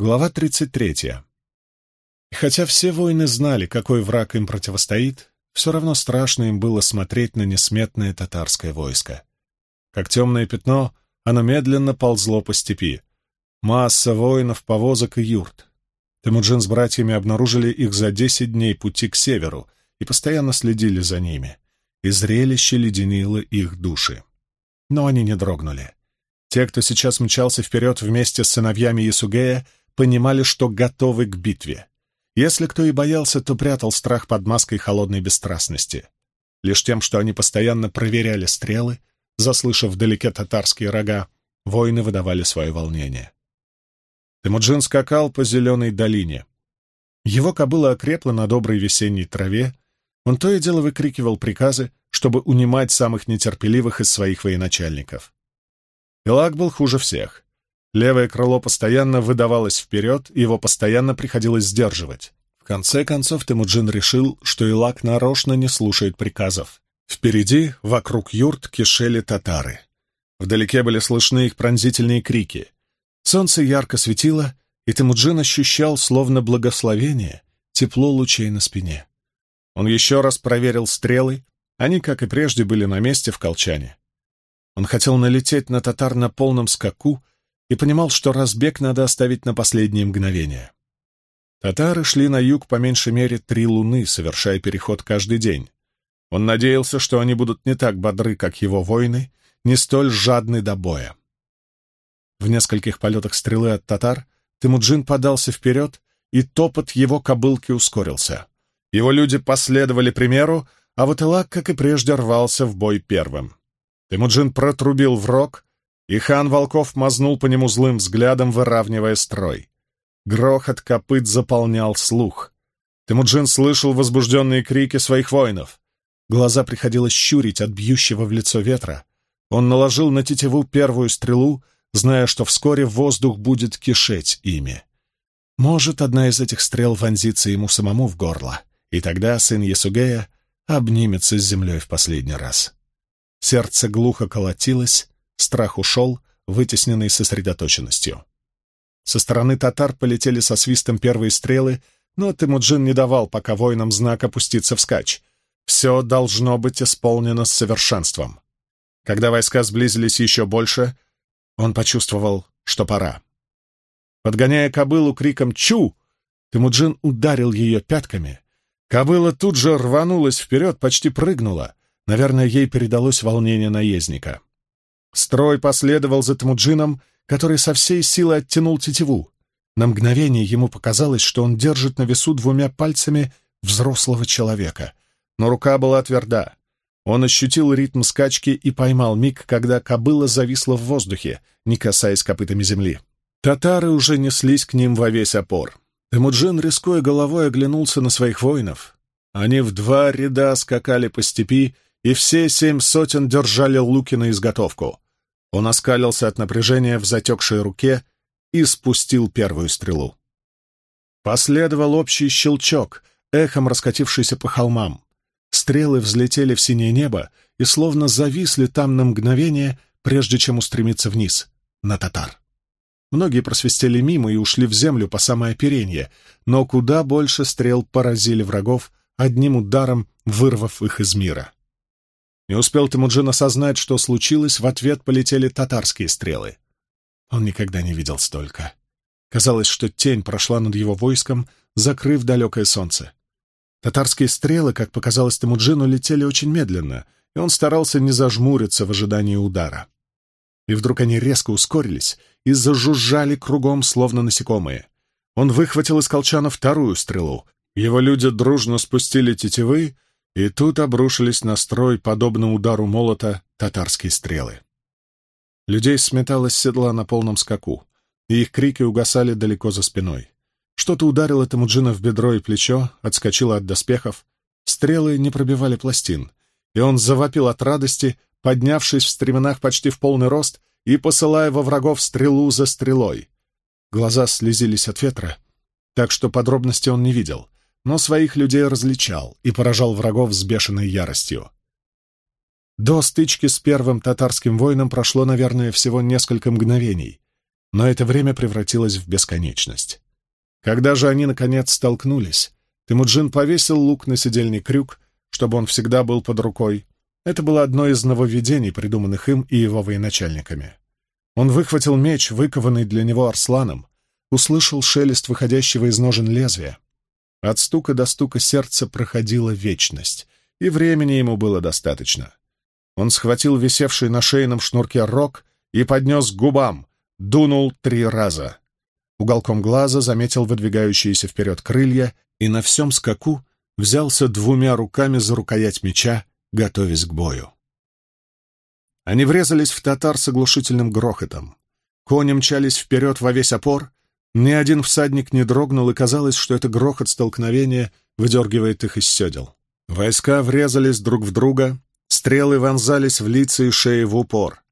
Глава 33. Хотя все воины знали, какой враг им противостоит, все равно страшно им было смотреть на несметное татарское войско. Как темное пятно, оно медленно ползло по степи. Масса воинов, повозок и юрт. Темуджин с братьями обнаружили их за десять дней пути к северу и постоянно следили за ними, и зрелище леденило их души. Но они не дрогнули. Те, кто сейчас мчался вперед вместе с сыновьями Ясугея, понимали, что готовы к битве. Если кто и боялся, то прятал страх под маской холодной бесстрастности. Лишь тем, что они постоянно проверяли стрелы, заслышав вдалеке татарские рога, воины выдавали свое волнение. Темуджин скакал по зеленой долине. Его кобыла окрепла на доброй весенней траве, он то и дело выкрикивал приказы, чтобы унимать самых нетерпеливых из своих военачальников. Илак был хуже всех. Левое крыло постоянно выдавалось вперед, и его постоянно приходилось сдерживать. В конце концов Темуджин решил, что Илак нарочно не слушает приказов. Впереди, вокруг юрт, кишели татары. Вдалеке были слышны их пронзительные крики. Солнце ярко светило, и Темуджин ощущал, словно благословение, тепло лучей на спине. Он еще раз проверил стрелы, они, как и прежде, были на месте в колчане. Он хотел налететь на татар на полном скаку, и понимал, что разбег надо оставить на последние мгновения. Татары шли на юг по меньшей мере три луны, совершая переход каждый день. Он надеялся, что они будут не так бодры, как его воины, не столь жадны до боя. В нескольких полетах стрелы от татар Тимуджин подался вперед, и топот его кобылки ускорился. Его люди последовали примеру, а вот Илак, как и прежде, рвался в бой первым. Тимуджин протрубил в рог, и хан Волков мазнул по нему злым взглядом, выравнивая строй. Грохот копыт заполнял слух. Темуджин слышал возбужденные крики своих воинов. Глаза приходилось щурить от бьющего в лицо ветра. Он наложил на тетиву первую стрелу, зная, что вскоре воздух будет кишеть ими. Может, одна из этих стрел вонзится ему самому в горло, и тогда сын Ясугея обнимется с землей в последний раз. Сердце глухо колотилось, Страх ушел, вытесненный сосредоточенностью. Со стороны татар полетели со свистом первые стрелы, но Тимуджин не давал пока воинам знак опуститься вскачь. Все должно быть исполнено с совершенством. Когда войска сблизились еще больше, он почувствовал, что пора. Подгоняя кобылу криком «Чу!», Тимуджин ударил ее пятками. Кобыла тут же рванулась вперед, почти прыгнула. Наверное, ей передалось волнение наездника. Строй последовал за Тмуджином, который со всей силы оттянул тетиву. На мгновение ему показалось, что он держит на весу двумя пальцами взрослого человека. Но рука была тверда. Он ощутил ритм скачки и поймал миг, когда кобыла зависла в воздухе, не касаясь копытами земли. Татары уже неслись к ним во весь опор. Темуджин, рискуя головой, оглянулся на своих воинов. Они в два ряда скакали по степи, и все семь сотен держали луки на изготовку. Он оскалился от напряжения в затекшей руке и спустил первую стрелу. Последовал общий щелчок, эхом раскатившийся по холмам. Стрелы взлетели в синее небо и словно зависли там на мгновение, прежде чем устремиться вниз, на татар. Многие просвистели мимо и ушли в землю по самое оперенье, но куда больше стрел поразили врагов, одним ударом вырвав их из мира. Не успел Тимуджин осознать, что случилось, в ответ полетели татарские стрелы. Он никогда не видел столько. Казалось, что тень прошла над его войском, закрыв далекое солнце. Татарские стрелы, как показалось Тимуджину, летели очень медленно, и он старался не зажмуриться в ожидании удара. И вдруг они резко ускорились и зажужжали кругом, словно насекомые. Он выхватил из колчана вторую стрелу. Его люди дружно спустили тетивы, и тут обрушились на строй, подобно удару молота, татарские стрелы. Людей сметалось с седла на полном скаку, и их крики угасали далеко за спиной. Что-то ударило Темуджина в бедро и плечо, отскочило от доспехов. Стрелы не пробивали пластин, и он завопил от радости, поднявшись в стременах почти в полный рост и посылая во врагов стрелу за стрелой. Глаза слезились от ветра, так что подробности он не видел, но своих людей различал и поражал врагов с бешеной яростью. До стычки с первым татарским воином прошло, наверное, всего несколько мгновений, но это время превратилось в бесконечность. Когда же они, наконец, столкнулись, Темуджин повесил лук на седельный крюк, чтобы он всегда был под рукой. Это было одно из нововведений, придуманных им и его военачальниками. Он выхватил меч, выкованный для него арсланом, услышал шелест выходящего из ножен лезвия. От стука до стука сердца проходила вечность, и времени ему было достаточно. Он схватил висевший на шейном шнурке рог и поднес к губам, дунул три раза. Уголком глаза заметил выдвигающиеся вперед крылья и на всем скаку взялся двумя руками за рукоять меча, готовясь к бою. Они врезались в татар с оглушительным грохотом. Кони мчались вперед во весь опор. Ни один всадник не дрогнул, и казалось, что это грохот столкновения выдергивает их из седел. Войска врезались друг в друга, стрелы вонзались в лица и шеи в упор.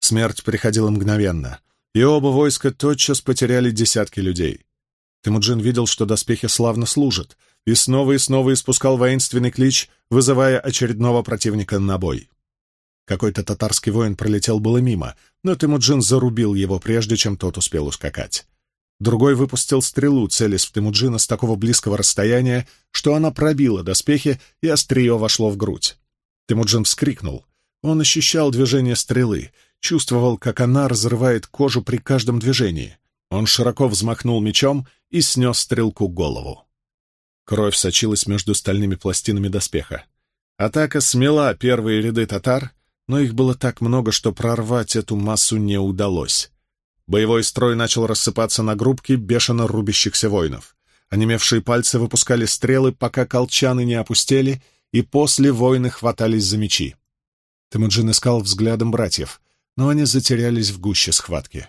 Смерть приходила мгновенно, и оба войска тотчас потеряли десятки людей. Темуджин видел, что доспехи славно служат, и снова и снова испускал воинственный клич, вызывая очередного противника на бой. Какой-то татарский воин пролетел было мимо, но Темуджин зарубил его, прежде чем тот успел ускакать. Другой выпустил стрелу, целясь в Темуджина с такого близкого расстояния, что она пробила доспехи, и острие вошло в грудь. Темуджин вскрикнул. Он ощущал движение стрелы, чувствовал, как она разрывает кожу при каждом движении. Он широко взмахнул мечом и снес стрелку голову. Кровь сочилась между стальными пластинами доспеха. Атака смела первые ряды татар, но их было так много, что прорвать эту массу не удалось. Боевой строй начал рассыпаться на группки бешено рубящихся воинов. Онемевшие пальцы выпускали стрелы, пока колчаны не опустели, и после воины хватались за мечи. Темуджин искал взглядом братьев, но они затерялись в гуще схватки.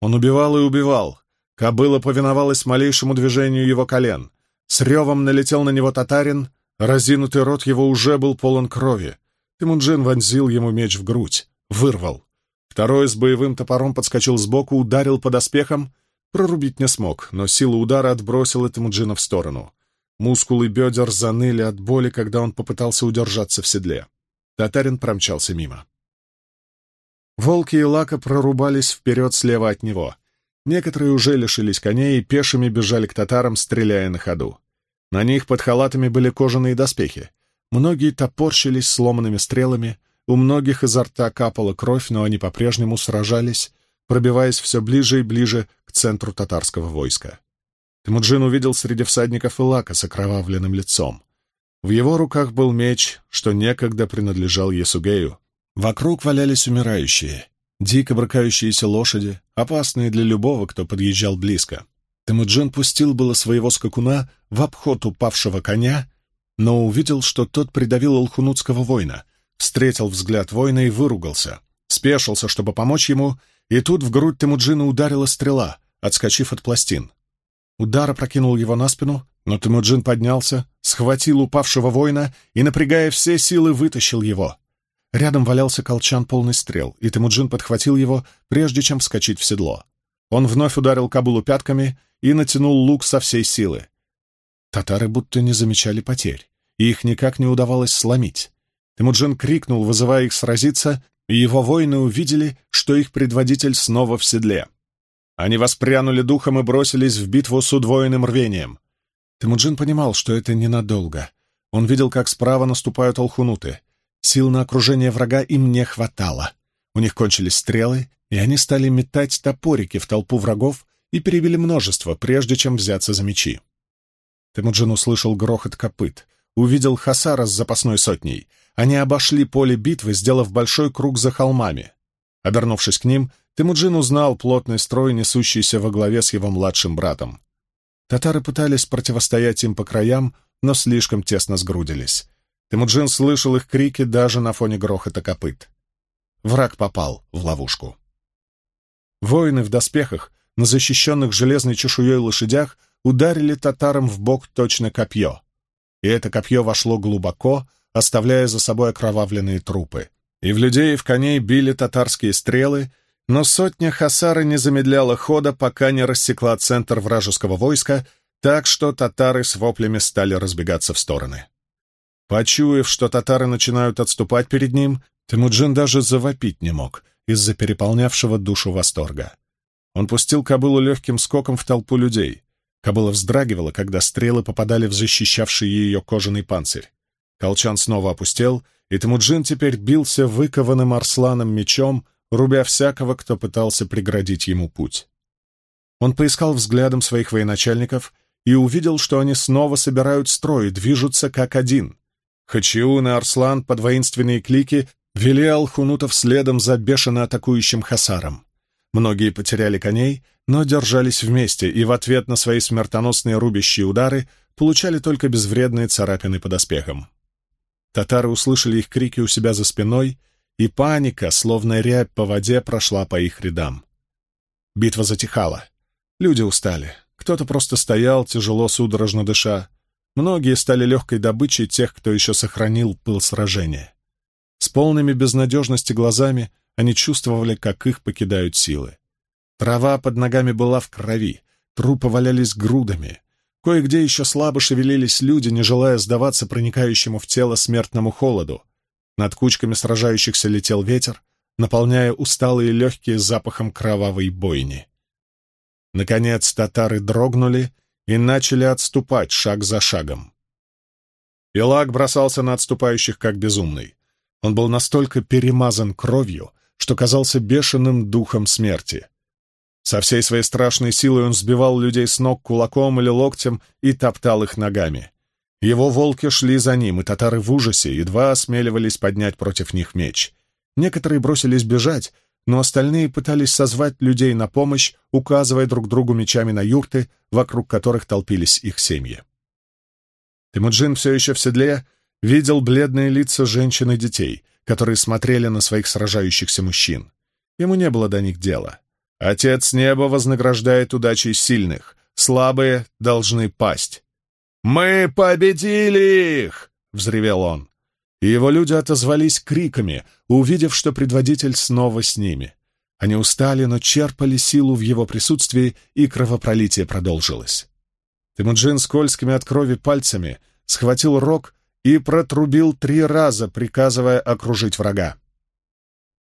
Он убивал и убивал. Кобыла повиновалась малейшему движению его колен. С ревом налетел на него татарин, разинутый рот его уже был полон крови. Тимунджин вонзил ему меч в грудь, вырвал. Второй с боевым топором подскочил сбоку, ударил под оспехом. Прорубить не смог, но сила удара отбросила Тимуджина в сторону. Мускулы бедер заныли от боли, когда он попытался удержаться в седле. Татарин промчался мимо. Волки и Лака прорубались вперед слева от него. Некоторые уже лишились коней и пешими бежали к татарам, стреляя на ходу. На них под халатами были кожаные доспехи. Многие топорщились сломанными стрелами, у многих изо рта капала кровь, но они по-прежнему сражались, пробиваясь все ближе и ближе к центру татарского войска. Темуджин увидел среди всадников Илака с окровавленным лицом. В его руках был меч, что некогда принадлежал Есугею. Вокруг валялись умирающие, дико брыкающиеся лошади, опасные для любого, кто подъезжал близко. Темуджин пустил было своего скакуна в обход упавшего коня но увидел, что тот придавил алхунутского воина, встретил взгляд воина и выругался, спешился, чтобы помочь ему, и тут в грудь Темуджина ударила стрела, отскочив от пластин. Удар опрокинул его на спину, но Темуджин поднялся, схватил упавшего воина и, напрягая все силы, вытащил его. Рядом валялся колчан полный стрел, и Темуджин подхватил его, прежде чем вскочить в седло. Он вновь ударил кабулу пятками и натянул лук со всей силы. Татары будто не замечали потерь, и их никак не удавалось сломить. Темуджин крикнул, вызывая их сразиться, и его воины увидели, что их предводитель снова в седле. Они воспрянули духом и бросились в битву с удвоенным рвением. Темуджин понимал, что это ненадолго. Он видел, как справа наступают алхунуты. Сил на окружение врага им не хватало. У них кончились стрелы, и они стали метать топорики в толпу врагов и перебили множество, прежде чем взяться за мечи. Темуджин услышал грохот копыт, увидел Хасара с запасной сотней. Они обошли поле битвы, сделав большой круг за холмами. Обернувшись к ним, Темуджин узнал плотный строй, несущийся во главе с его младшим братом. Татары пытались противостоять им по краям, но слишком тесно сгрудились. Темуджин слышал их крики даже на фоне грохота копыт. Враг попал в ловушку. Воины в доспехах, на защищенных железной чешуей лошадях, ударили татарам в бок точно копье. И это копье вошло глубоко, оставляя за собой окровавленные трупы. И в людей, и в коней били татарские стрелы, но сотня хасара не замедляла хода, пока не рассекла центр вражеского войска, так что татары с воплями стали разбегаться в стороны. Почуяв, что татары начинают отступать перед ним, Темуджин даже завопить не мог из-за переполнявшего душу восторга. Он пустил кобылу легким скоком в толпу людей. Кобыла вздрагивала, когда стрелы попадали в защищавший ее кожаный панцирь. Колчан снова опустел, и Темуджин теперь бился выкованным арсланом мечом, рубя всякого, кто пытался преградить ему путь. Он поискал взглядом своих военачальников и увидел, что они снова собирают строй, движутся как один. Хачиун и Арслан под воинственные клики вели алхунутов следом за бешено атакующим Хасаром. Многие потеряли коней, но держались вместе и в ответ на свои смертоносные рубящие удары получали только безвредные царапины под оспехом. Татары услышали их крики у себя за спиной, и паника, словно рябь по воде, прошла по их рядам. Битва затихала. Люди устали. Кто-то просто стоял, тяжело, судорожно дыша. Многие стали легкой добычей тех, кто еще сохранил пыл сражения. С полными безнадежности глазами они чувствовали, как их покидают силы. Трава под ногами была в крови, трупы валялись грудами. Кое-где еще слабо шевелились люди, не желая сдаваться проникающему в тело смертному холоду. Над кучками сражающихся летел ветер, наполняя усталые легкие запахом кровавой бойни. Наконец татары дрогнули и начали отступать шаг за шагом. Илак бросался на отступающих как безумный. Он был настолько перемазан кровью, что казался бешеным духом смерти. Со всей своей страшной силой он сбивал людей с ног кулаком или локтем и топтал их ногами. Его волки шли за ним, и татары в ужасе едва осмеливались поднять против них меч. Некоторые бросились бежать, но остальные пытались созвать людей на помощь, указывая друг другу мечами на юрты, вокруг которых толпились их семьи. Темуджин все еще в седле видел бледные лица женщин и детей, которые смотрели на своих сражающихся мужчин. Ему не было до них дела. Отец неба вознаграждает удачей сильных, слабые должны пасть. «Мы победили их!» — взревел он. И его люди отозвались криками, увидев, что предводитель снова с ними. Они устали, но черпали силу в его присутствии, и кровопролитие продолжилось. Темуджин скользкими от крови пальцами схватил рог и протрубил три раза, приказывая окружить врага.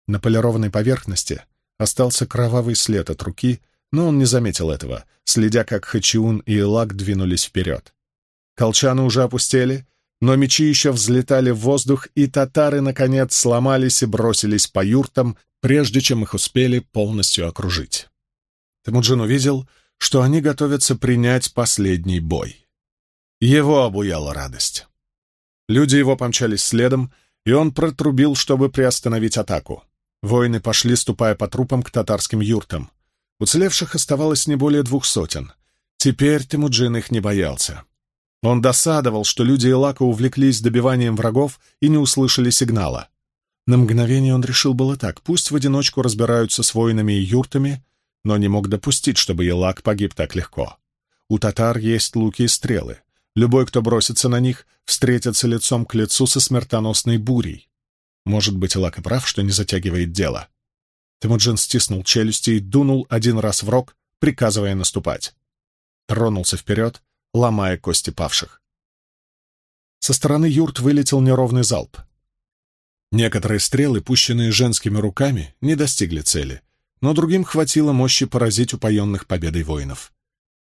На полированной поверхности остался кровавый след от руки, но он не заметил этого, следя, как Хачиун и Илак двинулись вперед. Колчаны уже опустели, но мечи еще взлетали в воздух, и татары, наконец, сломались и бросились по юртам, прежде чем их успели полностью окружить. Темуджин увидел, что они готовятся принять последний бой. Его обуяла радость. Люди его помчались следом, и он протрубил, чтобы приостановить атаку. Воины пошли, ступая по трупам к татарским юртам. Уцелевших оставалось не более двух сотен. Теперь Темуджин их не боялся. Он досадовал, что люди Элака увлеклись добиванием врагов и не услышали сигнала. На мгновение он решил было так, пусть в одиночку разбираются с воинами и юртами, но не мог допустить, чтобы Елак погиб так легко. У татар есть луки и стрелы. Любой, кто бросится на них, встретится лицом к лицу со смертоносной бурей. Может быть, Илак и прав, что не затягивает дело. Темуджин стиснул челюсти и дунул один раз в рог, приказывая наступать. Тронулся вперед, ломая кости павших. Со стороны юрт вылетел неровный залп. Некоторые стрелы, пущенные женскими руками, не достигли цели, но другим хватило мощи поразить упоенных победой воинов.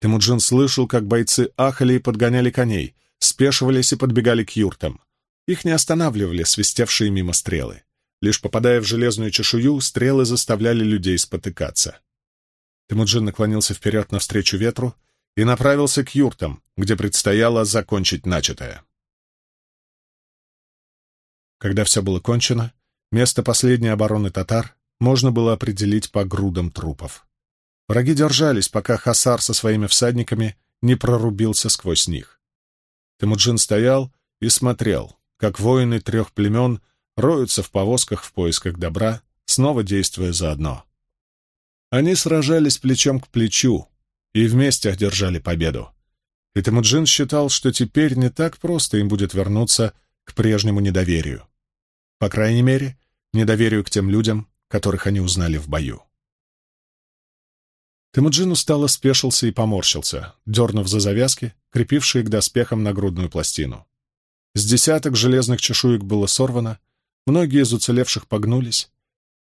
Темуджин слышал, как бойцы ахали и подгоняли коней, спешивались и подбегали к юртам. Их не останавливали свистевшие мимо стрелы. Лишь попадая в железную чешую, стрелы заставляли людей спотыкаться. Темуджин наклонился вперед навстречу ветру и направился к юртам, где предстояло закончить начатое. Когда все было кончено, место последней обороны татар можно было определить по грудам трупов. Враги держались, пока Хасар со своими всадниками не прорубился сквозь них. Темуджин стоял и смотрел, как воины трех племен роются в повозках в поисках добра, снова действуя заодно. Они сражались плечом к плечу и вместе одержали победу. И Темуджин считал, что теперь не так просто им будет вернуться к прежнему недоверию. По крайней мере, недоверию к тем людям, которых они узнали в бою. Темуджин устало спешился и поморщился, дернув за завязки, крепившие к доспехам нагрудную пластину. С десяток железных чешуек было сорвано, многие из уцелевших погнулись.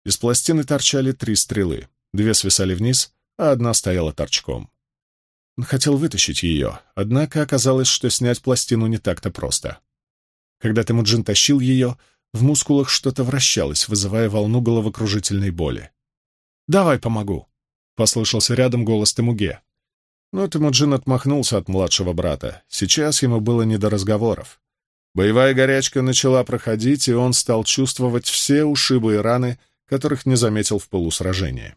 Из пластины торчали три стрелы, две свисали вниз, а одна стояла торчком. Он хотел вытащить ее, однако оказалось, что снять пластину не так-то просто. Когда Темуджин тащил ее, в мускулах что-то вращалось, вызывая волну головокружительной боли. «Давай помогу», — послышался рядом голос Темуге. Но Темуджин отмахнулся от младшего брата. Сейчас ему было не до разговоров. Боевая горячка начала проходить, и он стал чувствовать все ушибы и раны, которых не заметил в полусражении.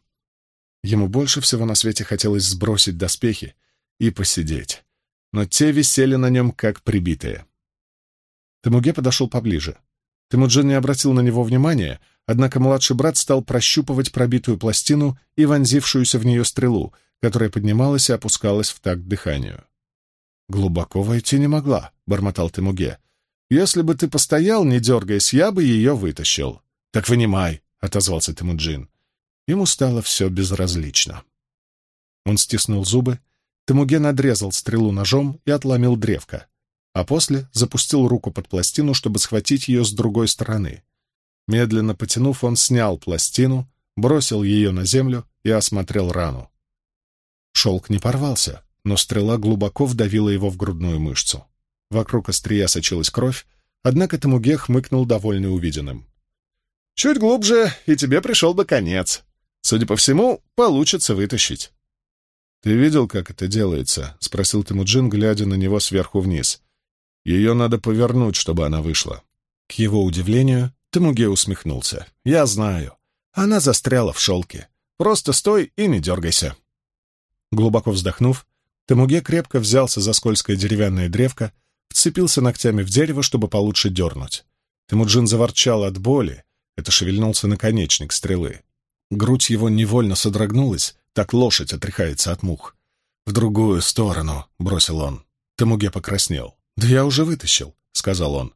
Ему больше всего на свете хотелось сбросить доспехи и посидеть, но те висели на нем как прибитые. Темуге подошел поближе. Темуджин не обратил на него внимания, однако младший брат стал прощупывать пробитую пластину и вонзившуюся в нее стрелу, которая поднималась и опускалась в такт дыханию. «Глубоко войти не могла», — бормотал Темуге. «Если бы ты постоял, не дергаясь, я бы ее вытащил». «Так вынимай», — отозвался Темуджин. Ему стало все безразлично. Он стиснул зубы, Темуге надрезал стрелу ножом и отломил древко, а после запустил руку под пластину, чтобы схватить ее с другой стороны. Медленно потянув, он снял пластину, бросил ее на землю и осмотрел рану. Шелк не порвался, но стрела глубоко вдавила его в грудную мышцу. Вокруг острия сочилась кровь, однако Тамуге хмыкнул, довольный увиденным. «Чуть глубже, и тебе пришел бы конец. Судя по всему, получится вытащить». «Ты видел, как это делается?» — спросил Тимуджин, глядя на него сверху вниз. «Ее надо повернуть, чтобы она вышла». К его удивлению, Тимуге усмехнулся. «Я знаю. Она застряла в шелке. Просто стой и не дергайся». Глубоко вздохнув, Тамуге крепко взялся за скользкое деревянное древко, вцепился ногтями в дерево, чтобы получше дернуть. Темуджин заворчал от боли, это шевельнулся наконечник стрелы. Грудь его невольно содрогнулась, так лошадь отряхается от мух. «В другую сторону», — бросил он. Тамуге покраснел. «Да я уже вытащил», — сказал он.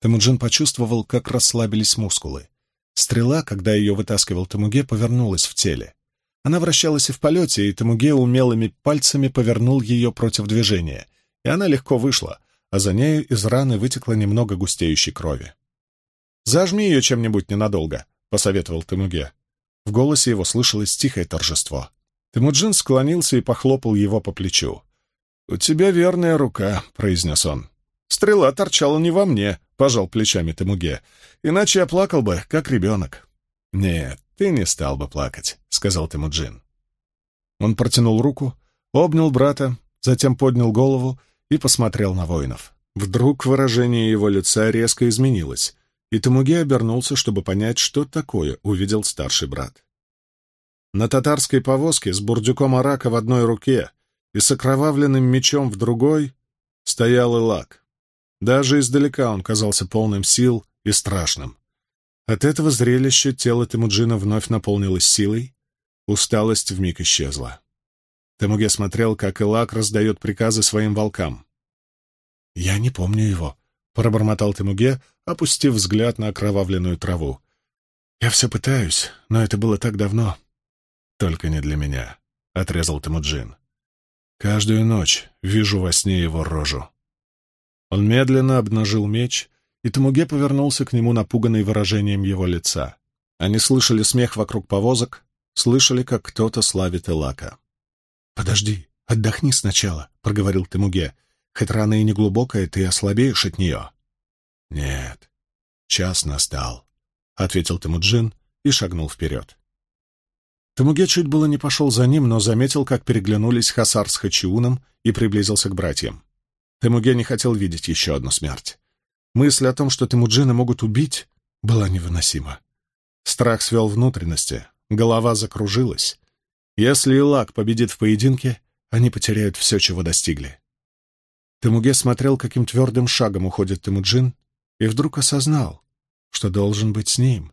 Темуджин почувствовал, как расслабились мускулы. Стрела, когда ее вытаскивал Тамуге, повернулась в теле. Она вращалась и в полете, и Тамуге умелыми пальцами повернул ее против движения, и она легко вышла, а за нею из раны вытекло немного густеющей крови. «Зажми ее чем-нибудь ненадолго», — посоветовал Тамуге. В голосе его слышалось тихое торжество. Темуджин склонился и похлопал его по плечу. «У тебя верная рука», — произнес он. «Стрела торчала не во мне», — пожал плечами Темуге. «Иначе я плакал бы, как ребенок». «Нет, «Ты не стал бы плакать», — сказал Темуджин. Он протянул руку, обнял брата, затем поднял голову и посмотрел на воинов. Вдруг выражение его лица резко изменилось, и Тамуге обернулся, чтобы понять, что такое увидел старший брат. На татарской повозке с бурдюком арака в одной руке и с окровавленным мечом в другой стоял Илак. Даже издалека он казался полным сил и страшным. От этого зрелища тело Темуджина вновь наполнилось силой, усталость вмиг исчезла. Темуге смотрел, как Илак раздает приказы своим волкам. «Я не помню его», — пробормотал Темуге, опустив взгляд на окровавленную траву. «Я все пытаюсь, но это было так давно». «Только не для меня», — отрезал Темуджин. «Каждую ночь вижу во сне его рожу». Он медленно обнажил меч и Тамуге повернулся к нему, напуганный выражением его лица. Они слышали смех вокруг повозок, слышали, как кто-то славит Элака. «Подожди, отдохни сначала», — проговорил Тамуге. «Хоть рана и не глубокая, ты ослабеешь от нее». «Нет, час настал», — ответил Тамуджин и шагнул вперед. Тамуге чуть было не пошел за ним, но заметил, как переглянулись Хасар с Хачиуном и приблизился к братьям. Тамуге не хотел видеть еще одну смерть. Мысль о том, что Темуджина могут убить, была невыносима. Страх свел внутренности, голова закружилась. Если Илак победит в поединке, они потеряют все, чего достигли. Темуге смотрел, каким твердым шагом уходит Темуджин, и вдруг осознал, что должен быть с ним.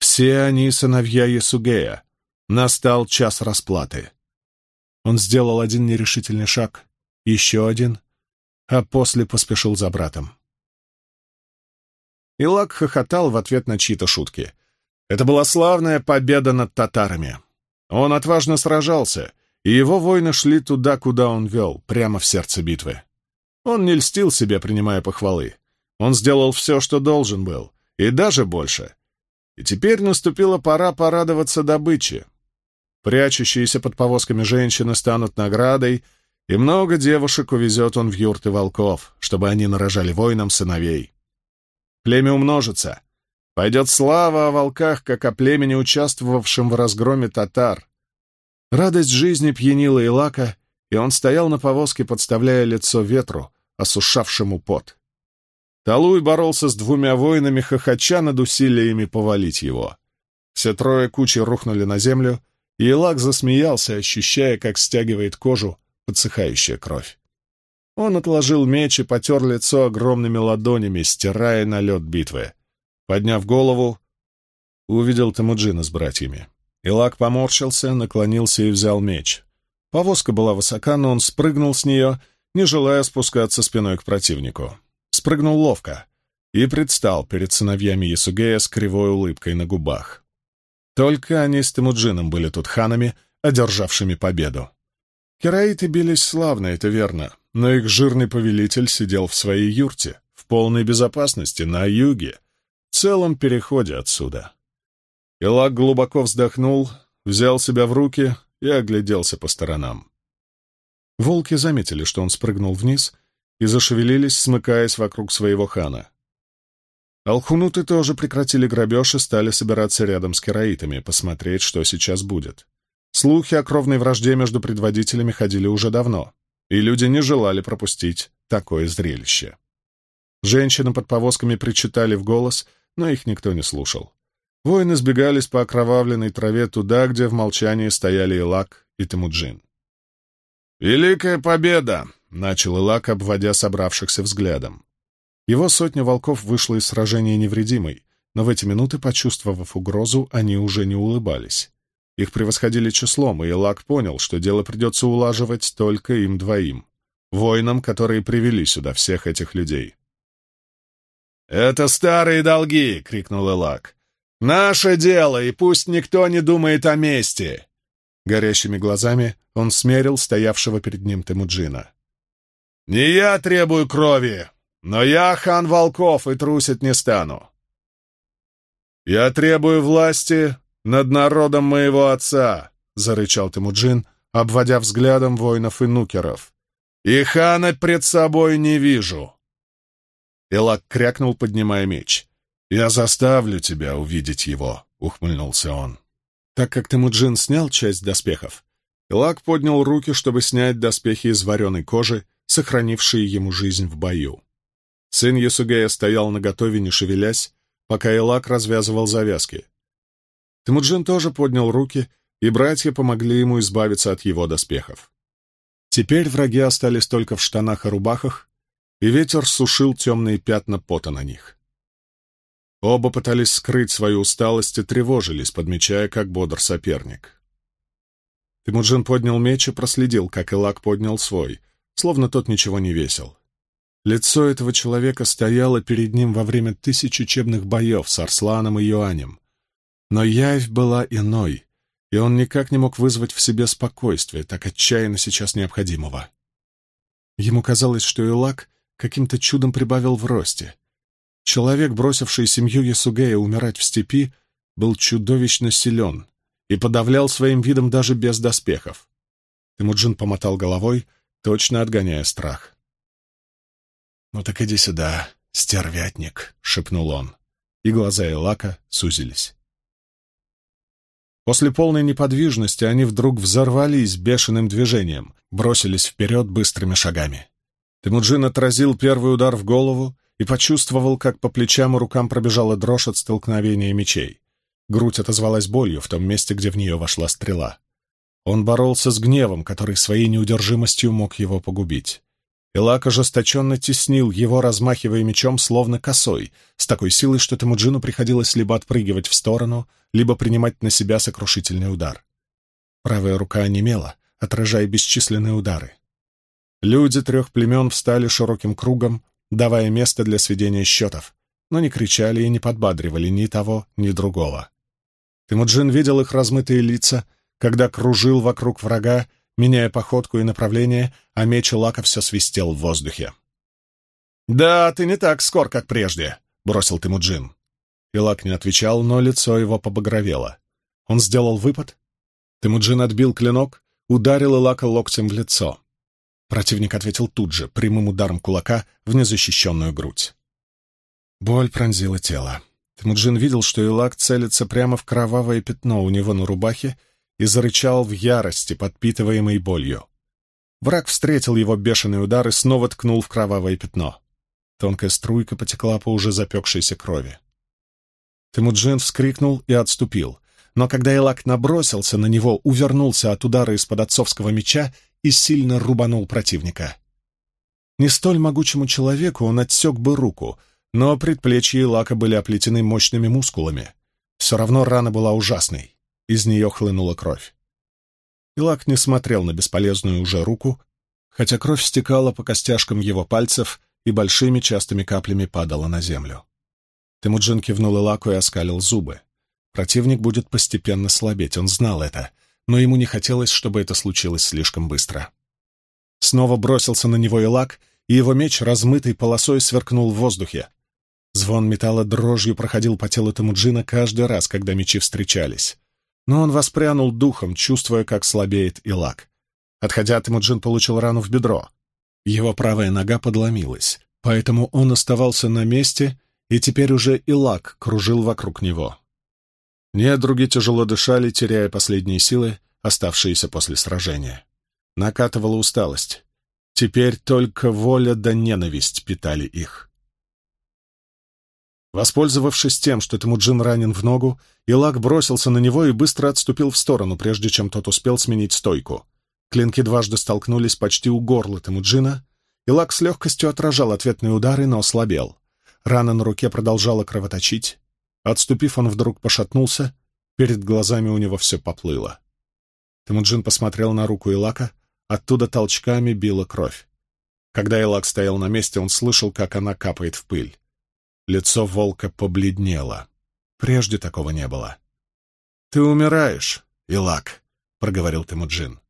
Все они сыновья Ясугея. Настал час расплаты. Он сделал один нерешительный шаг, еще один, а после поспешил за братом. И Лак хохотал в ответ на чьи-то шутки. Это была славная победа над татарами. Он отважно сражался, и его воины шли туда, куда он вел, прямо в сердце битвы. Он не льстил себе, принимая похвалы. Он сделал все, что должен был, и даже больше. И теперь наступила пора порадоваться добыче. прячущиеся под повозками женщины станут наградой, и много девушек увезет он в юрты волков, чтобы они нарожали воинам сыновей. Племя умножится. Пойдет слава о волках, как о племени, участвовавшем в разгроме татар. Радость жизни пьянила Илака, и он стоял на повозке, подставляя лицо ветру, осушавшему пот. Талуй боролся с двумя воинами, хохоча над усилиями повалить его. Все трое кучи рухнули на землю, и Илак засмеялся, ощущая, как стягивает кожу подсыхающая кровь. Он отложил меч и потер лицо огромными ладонями, стирая налет битвы. Подняв голову, увидел Тамуджина с братьями. Илак поморщился, наклонился и взял меч. Повозка была высока, но он спрыгнул с нее, не желая спускаться спиной к противнику. Спрыгнул ловко и предстал перед сыновьями Ясугея с кривой улыбкой на губах. Только они с Тамуджином были тут ханами, одержавшими победу. Кераиты бились славно, это верно, но их жирный повелитель сидел в своей юрте, в полной безопасности, на юге, целом переходе отсюда. Илак глубоко вздохнул, взял себя в руки и огляделся по сторонам. Волки заметили, что он спрыгнул вниз, и зашевелились, смыкаясь вокруг своего хана. Алхунуты тоже прекратили грабеж и стали собираться рядом с кераитами, посмотреть, что сейчас будет. Слухи о кровной вражде между предводителями ходили уже давно, и люди не желали пропустить такое зрелище. Женщины под повозками причитали в голос, но их никто не слушал. Воины сбегались по окровавленной траве туда, где в молчании стояли Илак и Темуджин. «Великая победа!» — начал Илак, обводя собравшихся взглядом. Его сотня волков вышла из сражения невредимой, но в эти минуты, почувствовав угрозу, они уже не улыбались. Их превосходили числом, и Элак понял, что дело придется улаживать только им двоим, воинам, которые привели сюда всех этих людей. «Это старые долги!» — крикнул Элак. «Наше дело, и пусть никто не думает о мести!» Горящими глазами он смерил стоявшего перед ним Темуджина. «Не я требую крови, но я хан волков и трусить не стану. Я требую власти над народом моего отца!» — зарычал Темуджин, обводя взглядом воинов и нукеров. «И хана пред собой не вижу!» Элак крякнул, поднимая меч. «Я заставлю тебя увидеть его», — ухмыльнулся он. Так как Темуджин снял часть доспехов, Элак поднял руки, чтобы снять доспехи из вареной кожи, сохранившие ему жизнь в бою. Сын Ясугея стоял наготове, не шевелясь, пока Элак развязывал завязки. Темуджин тоже поднял руки, и братья помогли ему избавиться от его доспехов. Теперь враги остались только в штанах и рубахах, и ветер сушил темные пятна пота на них. Оба пытались скрыть свою усталость и тревожились, подмечая, как бодр соперник. Темуджин поднял меч и проследил, как Илак поднял свой, словно тот ничего не весил. Лицо этого человека стояло перед ним во время тысяч учебных боев с Арсланом и Юанем, но явь была иной, и он никак не мог вызвать в себе спокойствие, так отчаянно сейчас необходимого. Ему казалось, что Илак каким-то чудом прибавил в росте. Человек, бросивший семью Ясугея умирать в степи, был чудовищно силен и подавлял своим видом даже без доспехов. Темуджин помотал головой, точно отгоняя страх. «Ну так иди сюда, стервятник», — шепнул он, и глаза Илака сузились. После полной неподвижности они вдруг взорвались бешеным движением, бросились вперед быстрыми шагами. Темуджин отразил первый удар в голову и почувствовал, как по плечам и рукам пробежала дрожь от столкновения мечей. Грудь отозвалась болью в том месте, где в нее вошла стрела. Он боролся с гневом, который своей неудержимостью мог его погубить. Илак ожесточенно теснил его, размахивая мечом, словно косой, с такой силой, что Темуджину приходилось либо отпрыгивать в сторону, либо принимать на себя сокрушительный удар. Правая рука онемела, отражая бесчисленные удары. Люди трех племен встали широким кругом, давая место для сведения счетов, но не кричали и не подбадривали ни того, ни другого. Темуджин видел их размытые лица, когда кружил вокруг врага, меняя походку и направление, а меч Лака все свистел в воздухе. «Да, ты не так скор, как прежде», — бросил Тимуджин. Илак не отвечал, но лицо его побагровело. Он сделал выпад, Темуджин отбил клинок, ударил Илака локтем в лицо. Противник ответил тут же, прямым ударом кулака в незащищенную грудь. Боль пронзила тело. Темуджин видел, что Илак целится прямо в кровавое пятно у него на рубахе и зарычал в ярости, подпитываемой болью. Враг встретил его бешеный удар и снова ткнул в кровавое пятно. Тонкая струйка потекла по уже запекшейся крови. Темуджин вскрикнул и отступил, но когда Элак набросился на него, увернулся от удара из-под отцовского меча и сильно рубанул противника. Не столь могучему человеку он отсек бы руку, но предплечья Элака были оплетены мощными мускулами. Все равно рана была ужасной, из нее хлынула кровь. Илак не смотрел на бесполезную уже руку, хотя кровь стекала по костяшкам его пальцев и большими частыми каплями падала на землю. Темуджин кивнул Илаку и оскалил зубы. Противник будет постепенно слабеть, он знал это, но ему не хотелось, чтобы это случилось слишком быстро. Снова бросился на него Илак, и его меч, размытой полосой, сверкнул в воздухе. Звон металла дрожью проходил по телу Темуджина каждый раз, когда мечи встречались. Но он воспрянул духом, чувствуя, как слабеет Илак. Отходя, Темуджин получил рану в бедро. Его правая нога подломилась, поэтому он оставался на месте, и теперь уже Илак кружил вокруг него. Недруги тяжело дышали, теряя последние силы, оставшиеся после сражения. Накатывала усталость. Теперь только воля да ненависть питали их. Воспользовавшись тем, что Темуджин ранен в ногу, Илак бросился на него и быстро отступил в сторону, прежде чем тот успел сменить стойку. Клинки дважды столкнулись почти у горла Темуджина. Илак с легкостью отражал ответные удары, но ослабел. Рана на руке продолжала кровоточить. Отступив, он вдруг пошатнулся, перед глазами у него все поплыло. Темуджин посмотрел на руку Илака, оттуда толчками била кровь. Когда Илак стоял на месте, он слышал, как она капает в пыль. Лицо волка побледнело. Прежде такого не было. «Ты умираешь, Илак», — проговорил Темуджин.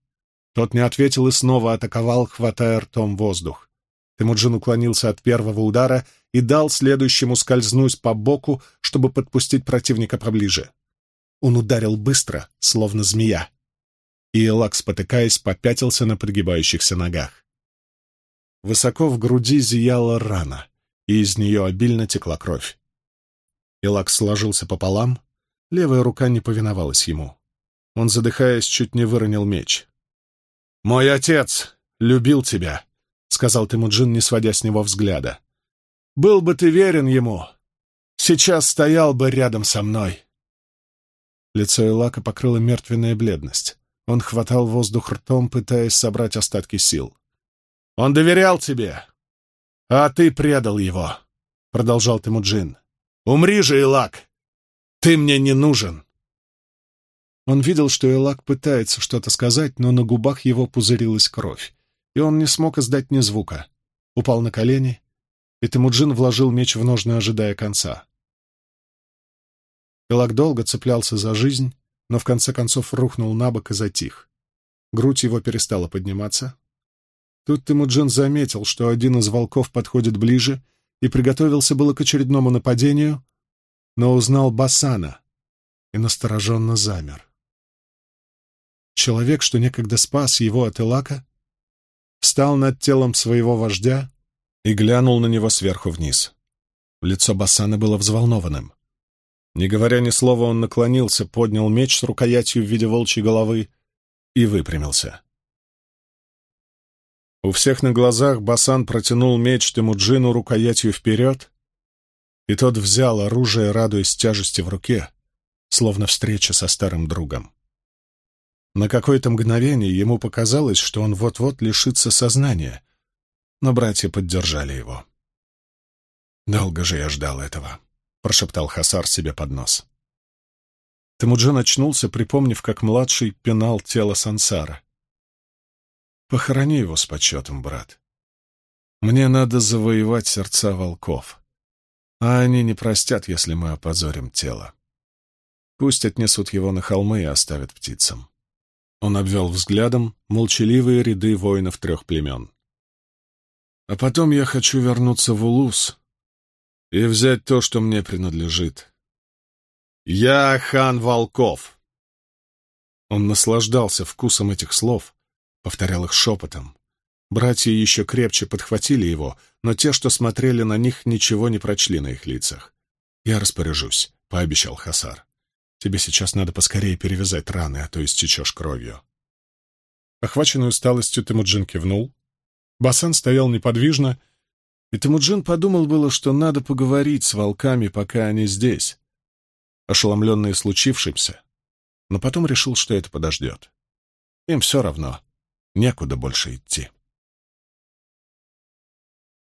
Тот не ответил и снова атаковал, хватая ртом воздух. Темуджин уклонился от первого удара и дал следующему скользнуть по боку, чтобы подпустить противника поближе. Он ударил быстро, словно змея. И Элак, спотыкаясь, попятился на пригибающихся ногах. Высоко в груди зияла рана и из нее обильно текла кровь. Илак сложился пополам, левая рука не повиновалась ему. Он, задыхаясь, чуть не выронил меч. «Мой отец любил тебя», — сказал Тимуджин, не сводя с него взгляда. «Был бы ты верен ему, сейчас стоял бы рядом со мной». Лицо Илака покрыло мертвенная бледность. Он хватал воздух ртом, пытаясь собрать остатки сил. «Он доверял тебе, «А ты предал его», — продолжал Темуджин. «Умри же, Илак! Ты мне не нужен!» Он видел, что Элак пытается что-то сказать, но на губах его пузырилась кровь, и он не смог издать ни звука. Упал на колени, и Темуджин вложил меч в ножны, ожидая конца. Элак долго цеплялся за жизнь, но в конце концов рухнул на бок и затих. Грудь его перестала подниматься, Тут Тимуджин заметил, что один из волков подходит ближе и приготовился было к очередному нападению, но узнал Басана и настороженно замер. Человек, что некогда спас его от Элака, встал над телом своего вождя и глянул на него сверху вниз. Лицо Басана было взволнованным. Не говоря ни слова, он наклонился, поднял меч с рукоятью в виде волчьей головы и выпрямился. У всех на глазах Басан протянул меч Темуджину рукоятью вперед, и тот взял оружие, радуясь тяжести в руке, словно встреча со старым другом. На какое-то мгновение ему показалось, что он вот-вот лишится сознания, но братья поддержали его. «Долго же я ждал этого», — прошептал Хасар себе под нос. Темуджин очнулся, припомнив, как младший пинал тело Сансара. Похорони его с почетом, брат. Мне надо завоевать сердца волков, а они не простят, если мы опозорим тело. Пусть отнесут его на холмы и оставят птицам. Он обвел взглядом молчаливые ряды воинов трех племен. А потом я хочу вернуться в Улус и взять то, что мне принадлежит. Я хан волков. Он наслаждался вкусом этих слов, повторял их шепотом. Братья еще крепче подхватили его, но те, что смотрели на них, ничего не прочли на их лицах. «Я распоряжусь», — пообещал Хасар. «Тебе сейчас надо поскорее перевязать раны, а то истечешь кровью». Охваченный усталостью, Темуджин кивнул. Басан стоял неподвижно, и Темуджин подумал было, что надо поговорить с волками, пока они здесь, ошеломленные случившимся, но потом решил, что это подождет. Им все равно, некуда больше идти.